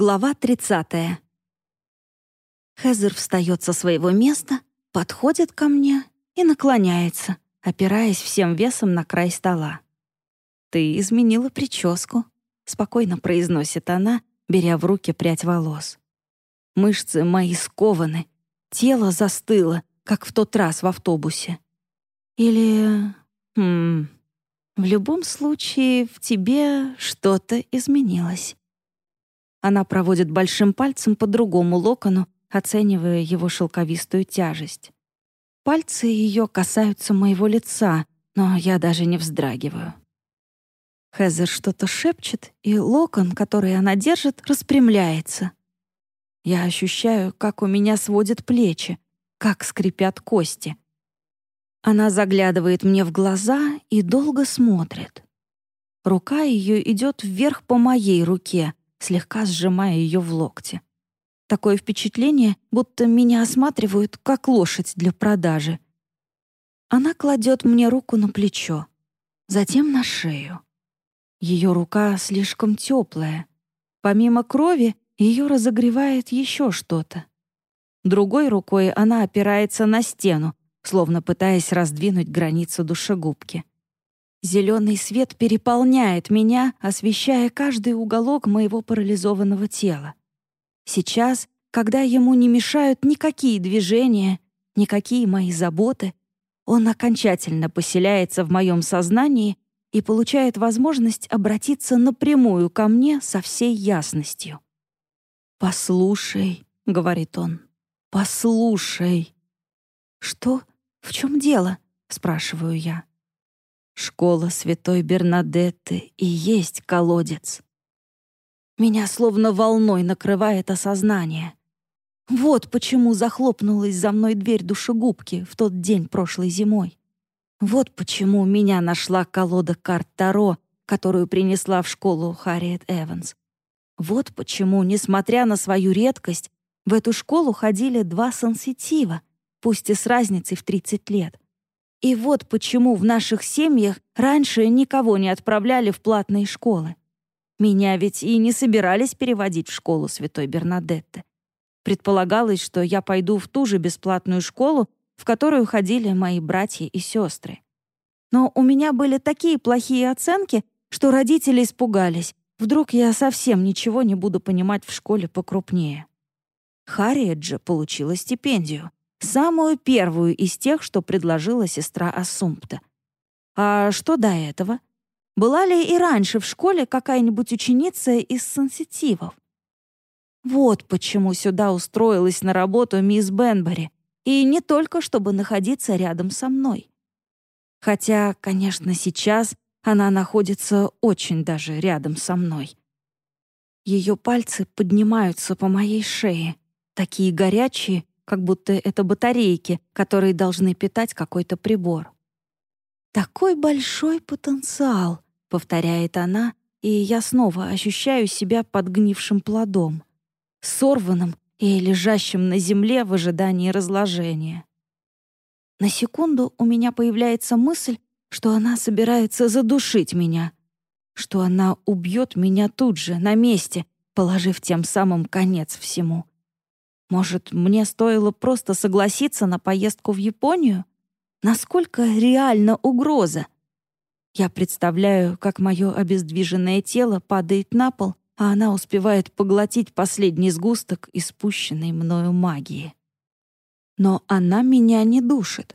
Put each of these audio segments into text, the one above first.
Глава 30. Хезер встает со своего места, подходит ко мне и наклоняется, опираясь всем весом на край стола. «Ты изменила прическу», — спокойно произносит она, беря в руки прядь волос. Мышцы мои скованы, тело застыло, как в тот раз в автобусе. Или... Хм... В любом случае, в тебе что-то изменилось. Она проводит большим пальцем по другому локону, оценивая его шелковистую тяжесть. Пальцы ее касаются моего лица, но я даже не вздрагиваю. Хезер что-то шепчет, и локон, который она держит, распрямляется. Я ощущаю, как у меня сводят плечи, как скрипят кости. Она заглядывает мне в глаза и долго смотрит. Рука ее идет вверх по моей руке, слегка сжимая ее в локте. Такое впечатление, будто меня осматривают как лошадь для продажи. Она кладет мне руку на плечо, затем на шею. Ее рука слишком теплая. Помимо крови, ее разогревает еще что-то. Другой рукой она опирается на стену, словно пытаясь раздвинуть границу душегубки. Зеленый свет переполняет меня, освещая каждый уголок моего парализованного тела. Сейчас, когда ему не мешают никакие движения, никакие мои заботы, он окончательно поселяется в моем сознании и получает возможность обратиться напрямую ко мне со всей ясностью. «Послушай», — говорит он, — «послушай». «Что? В чем дело?» — спрашиваю я. Школа святой Бернадетты и есть колодец. Меня словно волной накрывает осознание. Вот почему захлопнулась за мной дверь душегубки в тот день прошлой зимой. Вот почему меня нашла колода карт Таро, которую принесла в школу Харриет Эванс. Вот почему, несмотря на свою редкость, в эту школу ходили два сенситива, пусть и с разницей в 30 лет. И вот почему в наших семьях раньше никого не отправляли в платные школы. Меня ведь и не собирались переводить в школу Святой Бернадетты. Предполагалось, что я пойду в ту же бесплатную школу, в которую ходили мои братья и сестры. Но у меня были такие плохие оценки, что родители испугались. Вдруг я совсем ничего не буду понимать в школе покрупнее. Харриет же получила стипендию. Самую первую из тех, что предложила сестра Ассумпта. А что до этого? Была ли и раньше в школе какая-нибудь ученица из сенситивов? Вот почему сюда устроилась на работу мисс Бенбери, и не только чтобы находиться рядом со мной. Хотя, конечно, сейчас она находится очень даже рядом со мной. Ее пальцы поднимаются по моей шее, такие горячие как будто это батарейки, которые должны питать какой-то прибор. «Такой большой потенциал», — повторяет она, и я снова ощущаю себя подгнившим плодом, сорванным и лежащим на земле в ожидании разложения. На секунду у меня появляется мысль, что она собирается задушить меня, что она убьет меня тут же, на месте, положив тем самым конец всему. Может, мне стоило просто согласиться на поездку в Японию? Насколько реальна угроза? Я представляю, как мое обездвиженное тело падает на пол, а она успевает поглотить последний сгусток испущенной мною магии. Но она меня не душит.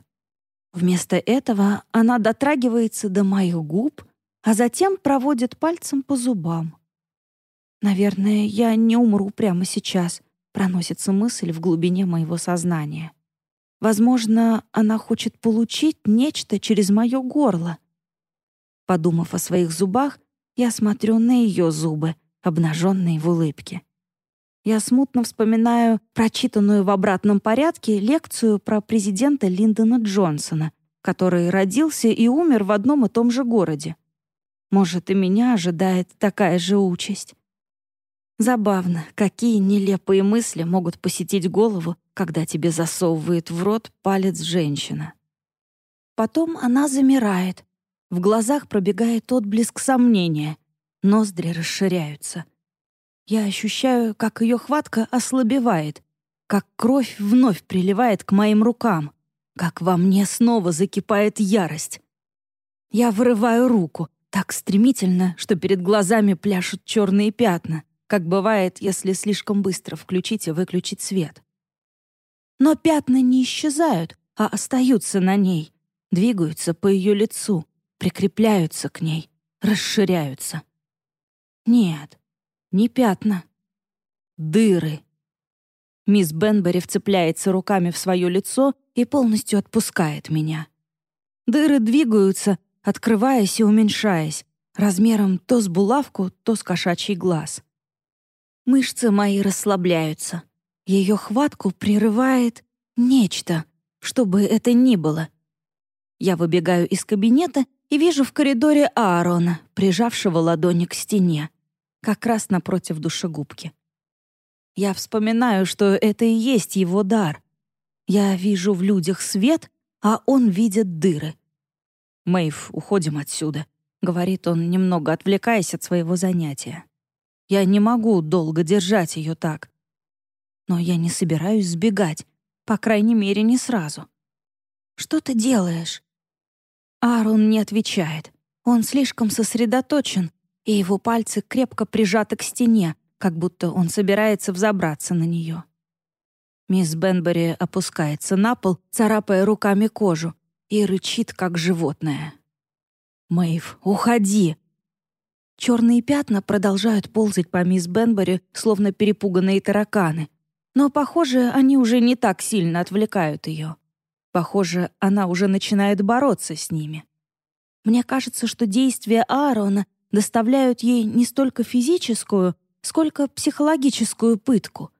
Вместо этого она дотрагивается до моих губ, а затем проводит пальцем по зубам. Наверное, я не умру прямо сейчас, проносится мысль в глубине моего сознания. Возможно, она хочет получить нечто через мое горло. Подумав о своих зубах, я смотрю на ее зубы, обнаженные в улыбке. Я смутно вспоминаю прочитанную в обратном порядке лекцию про президента Линдона Джонсона, который родился и умер в одном и том же городе. Может, и меня ожидает такая же участь. Забавно, какие нелепые мысли могут посетить голову, когда тебе засовывает в рот палец женщина. Потом она замирает. В глазах пробегает отблеск сомнения. Ноздри расширяются. Я ощущаю, как ее хватка ослабевает, как кровь вновь приливает к моим рукам, как во мне снова закипает ярость. Я вырываю руку так стремительно, что перед глазами пляшут черные пятна, как бывает, если слишком быстро включить и выключить свет. Но пятна не исчезают, а остаются на ней, двигаются по ее лицу, прикрепляются к ней, расширяются. Нет, не пятна. Дыры. Мисс Бенбери вцепляется руками в свое лицо и полностью отпускает меня. Дыры двигаются, открываясь и уменьшаясь, размером то с булавку, то с кошачий глаз. Мышцы мои расслабляются. Ее хватку прерывает нечто, что бы это ни было. Я выбегаю из кабинета и вижу в коридоре Аарона, прижавшего ладони к стене, как раз напротив душегубки. Я вспоминаю, что это и есть его дар. Я вижу в людях свет, а он видит дыры. «Мэйв, уходим отсюда», — говорит он, немного отвлекаясь от своего занятия. «Я не могу долго держать ее так. Но я не собираюсь сбегать, по крайней мере, не сразу. «Что ты делаешь?» Аарон не отвечает. Он слишком сосредоточен, и его пальцы крепко прижаты к стене, как будто он собирается взобраться на нее. Мисс Бенбери опускается на пол, царапая руками кожу, и рычит, как животное. «Мэйв, уходи!» Черные пятна продолжают ползать по мисс Бенбери, словно перепуганные тараканы, но, похоже, они уже не так сильно отвлекают ее. Похоже, она уже начинает бороться с ними. Мне кажется, что действия Аарона доставляют ей не столько физическую, сколько психологическую пытку.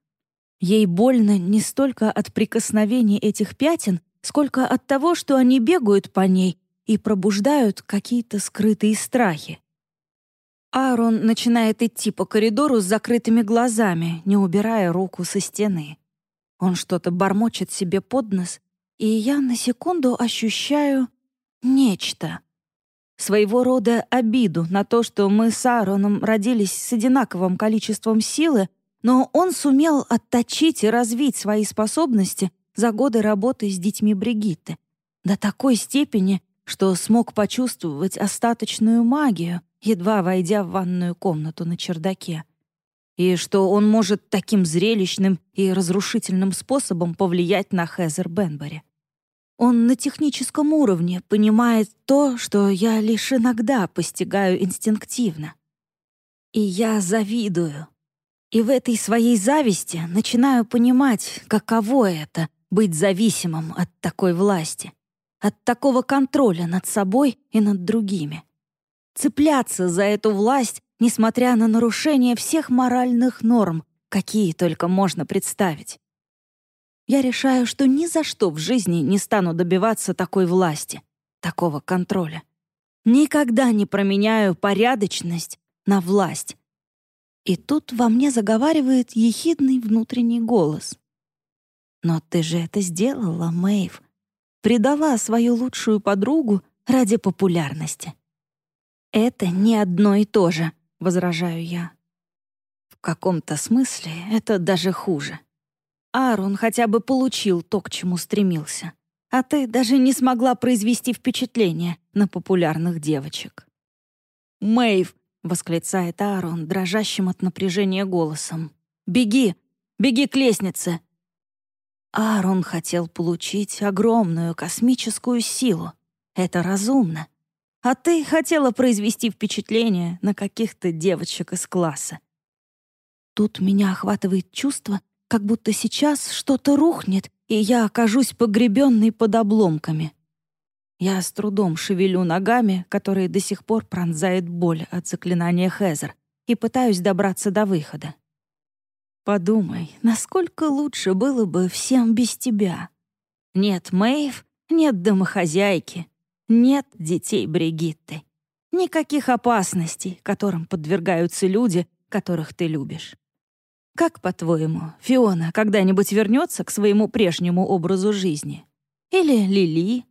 Ей больно не столько от прикосновений этих пятен, сколько от того, что они бегают по ней и пробуждают какие-то скрытые страхи. Аарон начинает идти по коридору с закрытыми глазами, не убирая руку со стены. Он что-то бормочет себе под нос, и я на секунду ощущаю нечто. Своего рода обиду на то, что мы с Аароном родились с одинаковым количеством силы, но он сумел отточить и развить свои способности за годы работы с детьми Бригитты до такой степени, что смог почувствовать остаточную магию, едва войдя в ванную комнату на чердаке. И что он может таким зрелищным и разрушительным способом повлиять на Хезер Бенбери. Он на техническом уровне понимает то, что я лишь иногда постигаю инстинктивно. И я завидую. И в этой своей зависти начинаю понимать, каково это — быть зависимым от такой власти, от такого контроля над собой и над другими цепляться за эту власть, несмотря на нарушение всех моральных норм, какие только можно представить. Я решаю, что ни за что в жизни не стану добиваться такой власти, такого контроля. Никогда не променяю порядочность на власть. И тут во мне заговаривает ехидный внутренний голос. «Но ты же это сделала, Мэйв. Предала свою лучшую подругу ради популярности». «Это не одно и то же», — возражаю я. В каком-то смысле это даже хуже. Аарон хотя бы получил то, к чему стремился. А ты даже не смогла произвести впечатление на популярных девочек. «Мэйв!» — восклицает Аарон, дрожащим от напряжения голосом. «Беги! Беги к лестнице!» Аарон хотел получить огромную космическую силу. Это разумно а ты хотела произвести впечатление на каких-то девочек из класса. Тут меня охватывает чувство, как будто сейчас что-то рухнет, и я окажусь погребенной под обломками. Я с трудом шевелю ногами, которые до сих пор пронзает боль от заклинания Хезер, и пытаюсь добраться до выхода. Подумай, насколько лучше было бы всем без тебя. Нет Мэйв, нет домохозяйки, нет детей Бригитты. Никаких опасностей, которым подвергаются люди, которых ты любишь. Как, по-твоему, Фиона когда-нибудь вернется к своему прежнему образу жизни? Или Лили?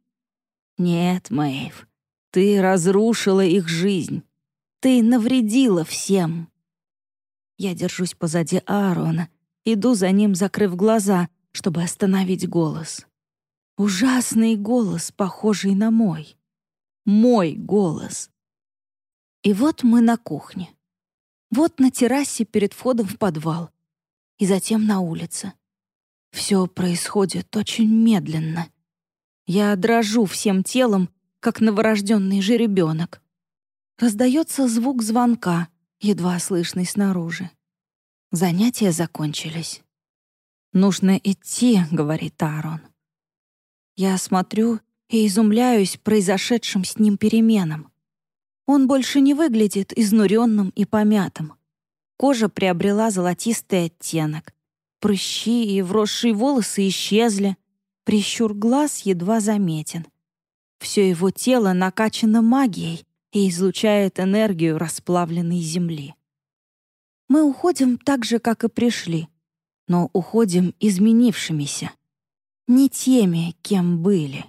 Нет, Мэйв, ты разрушила их жизнь. Ты навредила всем. Я держусь позади Аарона, иду за ним, закрыв глаза, чтобы остановить голос. Ужасный голос, похожий на мой. Мой голос. И вот мы на кухне. Вот на террасе перед входом в подвал. И затем на улице. Все происходит очень медленно. Я дрожу всем телом, как новорожденный жеребенок. Раздается звук звонка, едва слышный снаружи. Занятия закончились. «Нужно идти», — говорит Аарон. Я смотрю и изумляюсь произошедшим с ним переменам. Он больше не выглядит изнуренным и помятым. Кожа приобрела золотистый оттенок. Прыщи и вросшие волосы исчезли. Прищур глаз едва заметен. Все его тело накачано магией и излучает энергию расплавленной земли. Мы уходим так же, как и пришли, но уходим изменившимися, не теми, кем были.